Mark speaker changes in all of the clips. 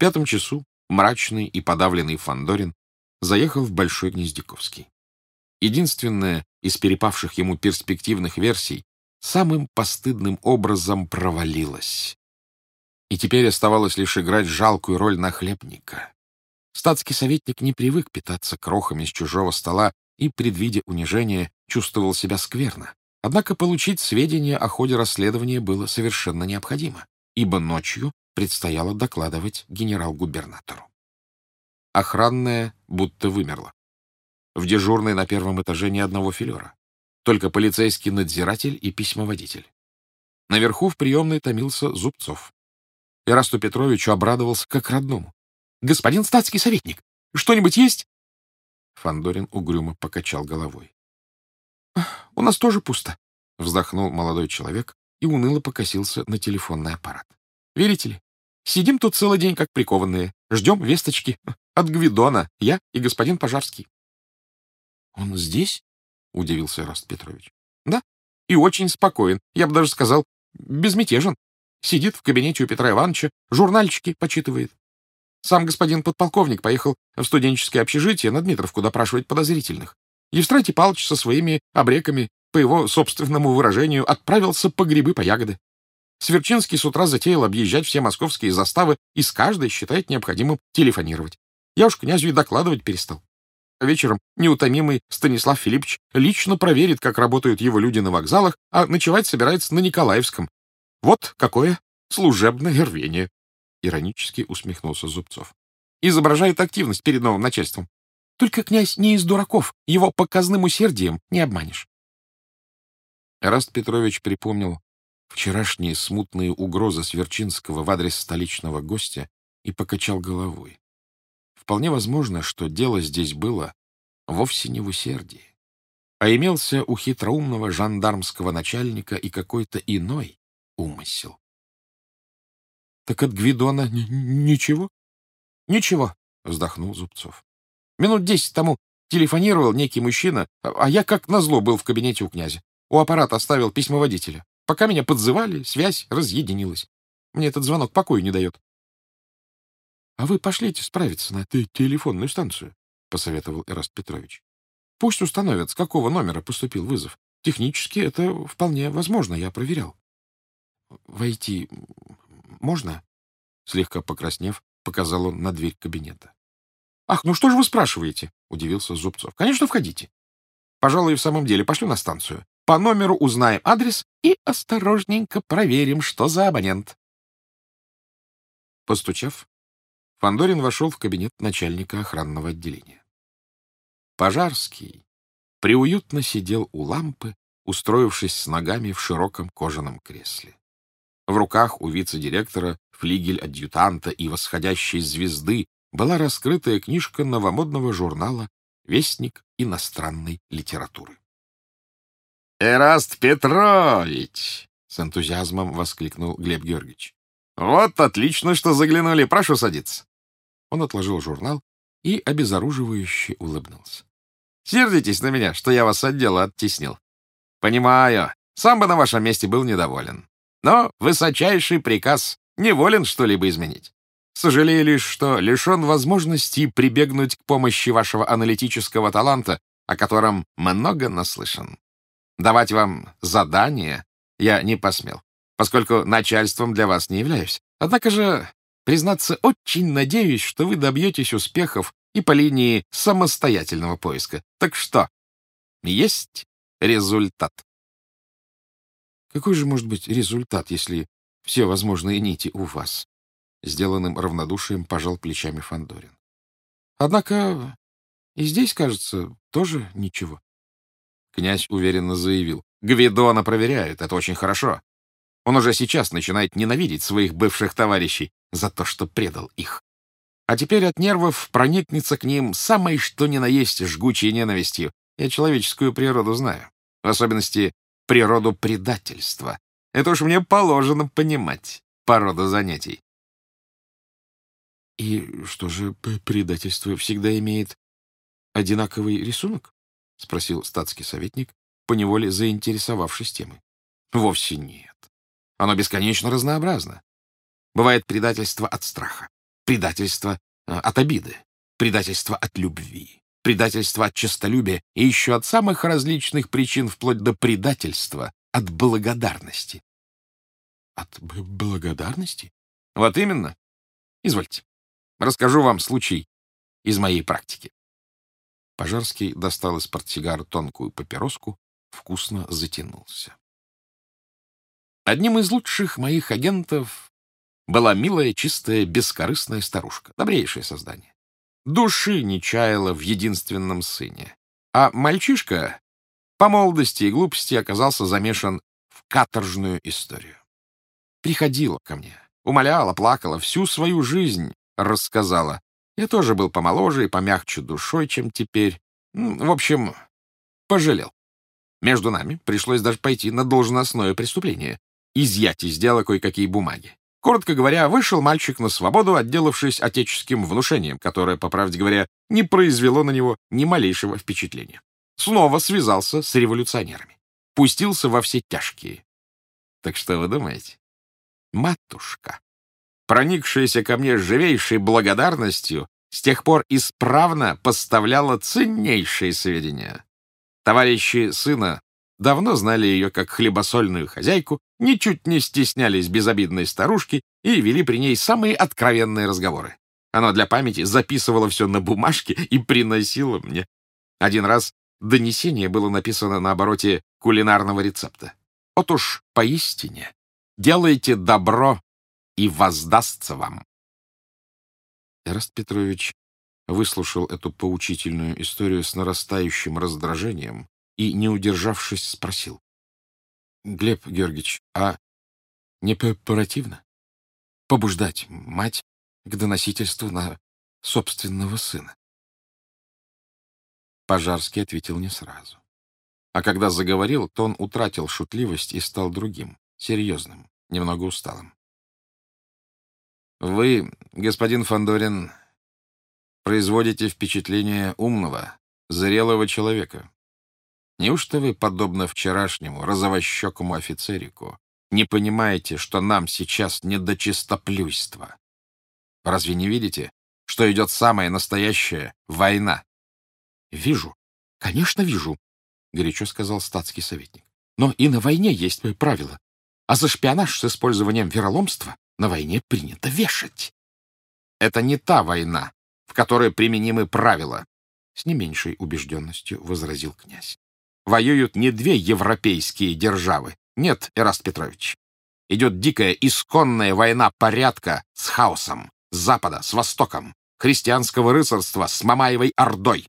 Speaker 1: пятом часу мрачный и подавленный Фандорин заехал в Большой Гнездяковский. Единственная из перепавших ему перспективных версий самым постыдным образом провалилась. И теперь оставалось лишь играть жалкую роль нахлебника. Статский советник не привык питаться крохами с чужого стола и, предвидя унижение, чувствовал себя скверно. Однако получить сведения о ходе расследования было совершенно необходимо, ибо ночью предстояло докладывать генерал-губернатору. Охранная будто вымерла. В дежурной на первом этаже ни одного филера. Только полицейский надзиратель и письмоводитель. Наверху в приемной томился Зубцов. Ирасту Петровичу обрадовался как родному. — Господин статский советник, что-нибудь есть? Фандорин угрюмо покачал головой. — У нас тоже пусто, — вздохнул молодой человек и уныло покосился на телефонный аппарат. — Верите ли, сидим тут целый день как прикованные, ждем весточки от Гвидона, я и господин Пожарский. — Он здесь? — удивился Раст Петрович. — Да, и очень спокоен, я бы даже сказал, безмятежен. Сидит в кабинете у Петра Ивановича, журнальчики почитывает. Сам господин подполковник поехал в студенческое общежитие на Дмитровку допрашивать подозрительных. Евстратий Павлович со своими обреками, по его собственному выражению, отправился по грибы, по ягоды. Сверчинский с утра затеял объезжать все московские заставы и с каждой считает необходимым телефонировать. Я уж князю и докладывать перестал. Вечером неутомимый Станислав Филиппович лично проверит, как работают его люди на вокзалах, а ночевать собирается на Николаевском. Вот какое служебное рвение. — иронически усмехнулся Зубцов. «Изображает активность перед новым начальством. Только князь не из дураков, его показным усердием не обманешь». Раст Петрович припомнил вчерашние смутные угрозы Сверчинского в адрес столичного гостя и покачал головой. Вполне возможно, что дело здесь было вовсе не в усердии, а имелся у хитроумного жандармского начальника и какой-то иной умысел. Так от Гвидона ничего? Ничего, вздохнул Зубцов. Минут десять тому телефонировал некий мужчина, а я как назло был в кабинете у князя. У аппарата оставил письмоводителя. Пока меня подзывали, связь разъединилась. Мне этот звонок покоя не дает. — А вы пошлите справиться на телефонную станцию, — посоветовал Эраст Петрович. — Пусть установят, с какого номера поступил вызов. Технически это вполне возможно, я проверял. — Войти можно?» Слегка покраснев, показал он на дверь кабинета. «Ах, ну что же вы спрашиваете?» — удивился Зубцов. «Конечно, входите. Пожалуй, в самом деле пошлю на станцию. По номеру узнаем адрес и осторожненько проверим, что за абонент». Постучав, Фандорин вошел в кабинет начальника охранного отделения. Пожарский приуютно сидел у лампы, устроившись с ногами в широком кожаном кресле. В руках у вице-директора, флигель-адъютанта и восходящей звезды была раскрытая книжка новомодного журнала «Вестник иностранной литературы». «Эраст Петрович!» — с энтузиазмом воскликнул Глеб Георгиевич. «Вот отлично, что заглянули. Прошу садиться». Он отложил журнал и обезоруживающе улыбнулся. «Сердитесь на меня, что я вас с отдела оттеснил. Понимаю, сам бы на вашем месте был недоволен. Но высочайший приказ не волен что-либо изменить. Сожалею лишь, что лишен возможности прибегнуть к помощи вашего аналитического таланта, о котором много наслышан. Давать вам задание я не посмел, поскольку начальством для вас не являюсь. Однако же, признаться, очень надеюсь, что вы добьетесь успехов и по линии самостоятельного поиска. Так что, есть результат. Какой же может быть результат, если все возможные нити у вас? Сделанным равнодушием пожал плечами Фандорин. Однако и здесь, кажется, тоже ничего. Князь уверенно заявил. Гвидона проверяют, это очень хорошо. Он уже сейчас начинает ненавидеть своих бывших товарищей за то, что предал их. А теперь от нервов проникнется к ним самой что ни на есть жгучей ненавистью. Я человеческую природу знаю. В особенности природу предательства. Это уж мне положено понимать по роду занятий. «И что же, предательство всегда имеет одинаковый рисунок?» — спросил статский советник, поневоле заинтересовавшись темой. «Вовсе нет. Оно бесконечно разнообразно. Бывает предательство от страха, предательство э, от обиды, предательство от любви, предательство от честолюбия и еще от самых различных причин, вплоть до предательства от благодарности. От благодарности? Вот именно. Извольте. Расскажу вам случай из моей практики. Пожарский достал из портсигара тонкую папироску, вкусно затянулся. Одним из лучших моих агентов была милая, чистая, бескорыстная старушка, добрейшее создание. Души не чаяла в единственном сыне. А мальчишка по молодости и глупости оказался замешан в каторжную историю. Приходила ко мне, умоляла, плакала, всю свою жизнь рассказала. Я тоже был помоложе и помягче душой, чем теперь. В общем, пожалел. Между нами пришлось даже пойти на должностное преступление, изъять из дела кое-какие бумаги. Коротко говоря, вышел мальчик на свободу, отделавшись отеческим внушением, которое, по правде говоря, не произвело на него ни малейшего впечатления. Снова связался с революционерами. Пустился во все тяжкие. Так что вы думаете? Матушка, проникшаяся ко мне живейшей благодарностью, с тех пор исправно поставляла ценнейшие сведения. Товарищи сына давно знали ее как хлебосольную хозяйку, ничуть не стеснялись безобидной старушки и вели при ней самые откровенные разговоры. Она для памяти записывала все на бумажке и приносила мне. Один раз донесение было написано на обороте кулинарного рецепта. Вот уж поистине делайте добро, и воздастся вам. Эраст Петрович выслушал эту поучительную историю с нарастающим раздражением и, не удержавшись, спросил. — Глеб Георгиевич, а не противно побуждать мать к доносительству на собственного сына? Пожарский ответил не сразу. А когда заговорил, то он утратил шутливость и стал другим, серьезным, немного усталым. «Вы, господин Фандорин, производите впечатление умного, зрелого человека. Неужто вы, подобно вчерашнему розовощекому офицерику, не понимаете, что нам сейчас не до чистоплюйства? Разве не видите, что идет самая настоящая война? — Вижу. Конечно, вижу, — горячо сказал статский советник. Но и на войне есть правила. А за шпионаж с использованием вероломства на войне принято вешать. Это не та война, в которой применимы правила, — с не меньшей убежденностью возразил князь воюют не две европейские державы. Нет, Эраст Петрович. Идет дикая, исконная война порядка с хаосом, с запада, с востоком, христианского рыцарства с Мамаевой Ордой.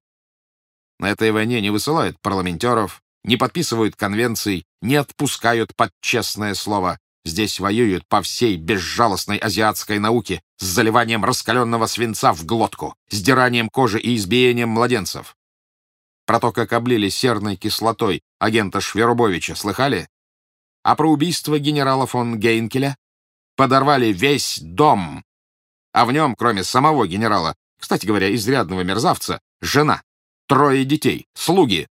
Speaker 1: На этой войне не высылают парламентеров, не подписывают конвенций, не отпускают под честное слово. Здесь воюют по всей безжалостной азиатской науке с заливанием раскаленного свинца в глотку, сдиранием кожи и избиением младенцев. Про то, как облили серной кислотой агента Шверубовича, слыхали? А про убийство генерала фон Гейнкеля? Подорвали весь дом. А в нем, кроме самого генерала, кстати говоря, изрядного мерзавца, жена, трое детей, слуги.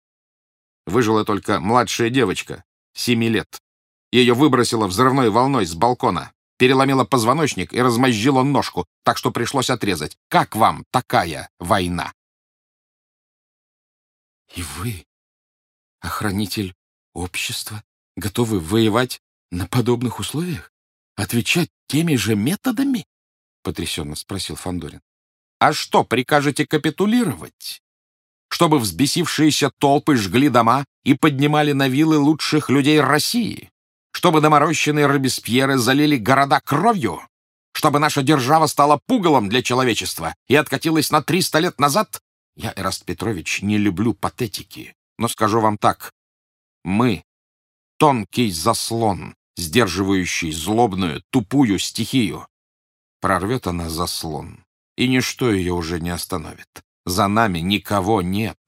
Speaker 1: Выжила только младшая девочка, семи лет. Ее выбросило взрывной волной с балкона, переломила позвоночник и размозжила ножку, так что пришлось отрезать. Как вам такая война? И вы, охранитель общества, готовы воевать на подобных условиях? Отвечать теми же методами? — потрясенно спросил Фандорин. А что, прикажете капитулировать? Чтобы взбесившиеся толпы жгли дома и поднимали на вилы лучших людей России? Чтобы доморощенные Робеспьеры залили города кровью? Чтобы наша держава стала пугалом для человечества и откатилась на триста лет назад? Я, Эраст Петрович, не люблю патетики, но скажу вам так. Мы — тонкий заслон, сдерживающий злобную, тупую стихию. Прорвет она заслон, и ничто ее уже не остановит. За нами никого нет.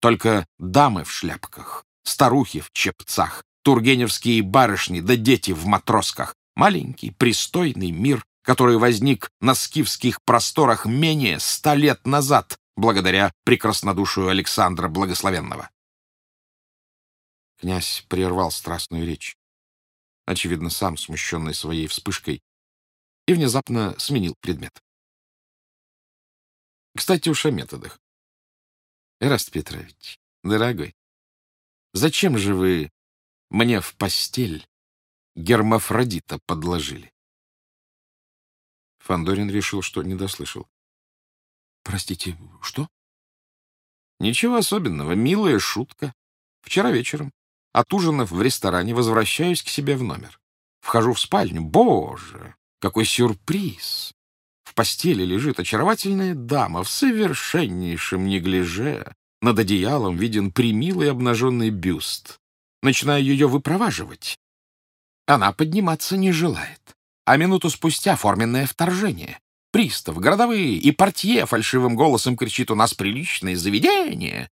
Speaker 1: Только дамы в шляпках, старухи в чепцах, тургеневские барышни да дети в матросках. Маленький, пристойный мир, который возник на скифских просторах менее ста лет назад, благодаря прекраснодушию Александра Благословенного. Князь прервал страстную речь, очевидно, сам смущенный своей вспышкой, и внезапно сменил предмет. Кстати, уж о методах. Эраст Петрович, дорогой, зачем же вы мне в постель гермафродита подложили? Фандорин решил, что не дослышал. Простите, что? Ничего особенного, милая шутка. Вчера вечером, отужинав в ресторане, возвращаюсь к себе в номер. Вхожу в спальню. Боже, какой сюрприз! В постели лежит очаровательная дама в совершеннейшем неглиже. Над одеялом виден примилый обнаженный бюст. Начинаю ее выпроваживать. Она подниматься не желает. А минуту спустя форменное вторжение. Пристав, городовые и портье фальшивым голосом кричит «У нас приличное заведение!»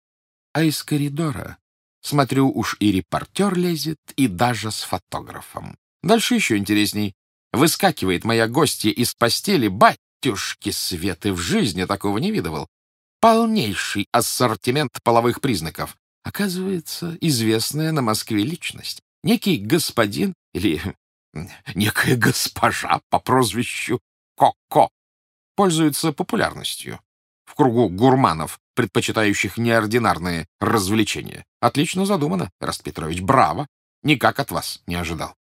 Speaker 1: А из коридора, смотрю, уж и репортер лезет, и даже с фотографом. Дальше еще интересней. Выскакивает моя гостья из постели, батюшки Светы, в жизни такого не видывал. Полнейший ассортимент половых признаков. Оказывается, известная на Москве личность. Некий господин или некая госпожа по прозвищу Коко пользуется популярностью в кругу гурманов, предпочитающих неординарные развлечения. Отлично задумано, Раст Петрович, браво! Никак от вас не ожидал.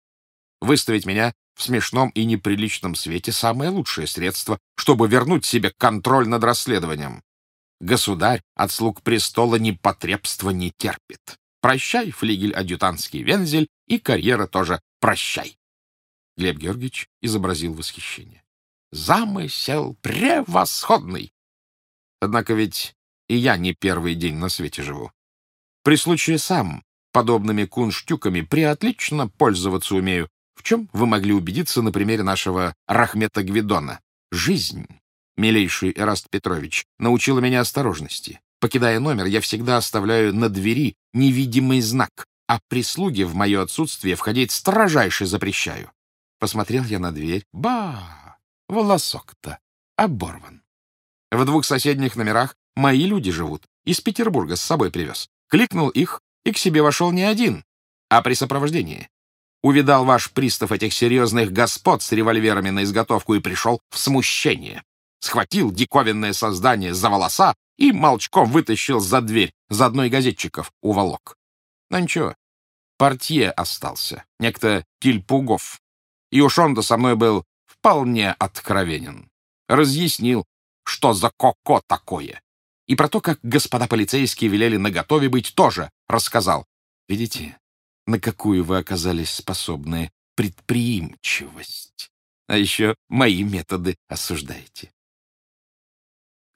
Speaker 1: Выставить меня в смешном и неприличном свете — самое лучшее средство, чтобы вернуть себе контроль над расследованием. Государь от слуг престола непотребства не терпит. Прощай, флигель-адъютантский вензель, и карьера тоже прощай. Глеб Георгиевич изобразил восхищение. Замысел превосходный! Однако ведь и я не первый день на свете живу. При случае сам подобными кунштюками преотлично пользоваться умею, в чем вы могли убедиться на примере нашего Рахмета Гвидона. Жизнь, милейший Эраст Петрович, научила меня осторожности. Покидая номер, я всегда оставляю на двери невидимый знак, а прислуге в мое отсутствие входить строжайше запрещаю. Посмотрел я на дверь. Ба! Волосок-то оборван. В двух соседних номерах мои люди живут. Из Петербурга с собой привез. Кликнул их и к себе вошел не один, а при сопровождении. Увидал ваш пристав этих серьезных господ с револьверами на изготовку и пришел в смущение. Схватил диковинное создание за волоса и молчком вытащил за дверь, за одной газетчиков уволок. Но ничего, портье остался, некто Тильпугов. И уж он-то со мной был вполне откровенен. Разъяснил, что за коко такое. И про то, как господа полицейские велели наготове быть, тоже рассказал. Видите, на какую вы оказались способны предприимчивость. А еще мои методы осуждаете. —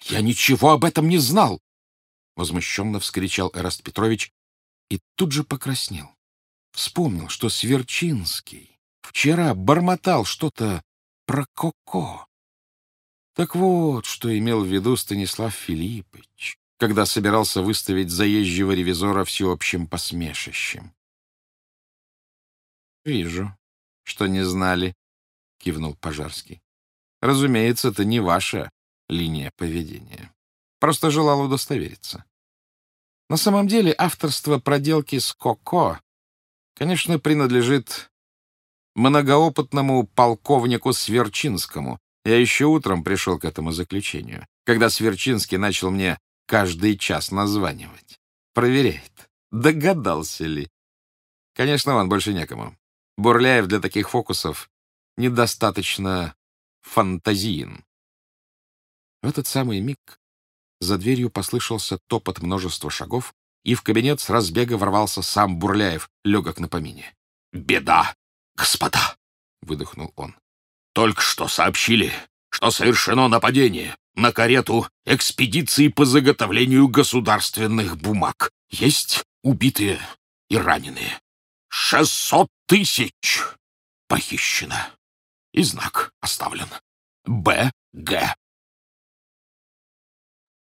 Speaker 1: Я ничего об этом не знал! — возмущенно вскричал Эраст Петрович и тут же покраснел. Вспомнил, что Сверчинский вчера бормотал что-то про Коко. Так вот, что имел в виду Станислав Филиппович, когда собирался выставить заезжего ревизора всеобщим посмешищем. «Вижу, что не знали», — кивнул Пожарский. «Разумеется, это не ваша линия поведения. Просто желал удостовериться. На самом деле авторство проделки с Коко, конечно, принадлежит многоопытному полковнику Сверчинскому. Я еще утром пришел к этому заключению, когда Сверчинский начал мне каждый час названивать. Проверяет, догадался ли. Конечно, он больше некому. Бурляев для таких фокусов недостаточно фантазиен. В этот самый миг за дверью послышался топот множества шагов, и в кабинет с разбега ворвался сам Бурляев, легок на помине. «Беда, господа!» — выдохнул он. «Только что сообщили, что совершено нападение на карету экспедиции по заготовлению государственных бумаг. Есть убитые и раненые. Шестьсот тысяч похищено. И знак оставлен. Б. Г.